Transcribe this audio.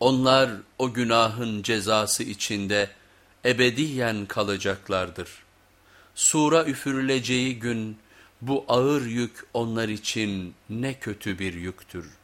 Onlar o günahın cezası içinde ebediyen kalacaklardır. Sura üfürüleceği gün bu ağır yük onlar için ne kötü bir yüktür.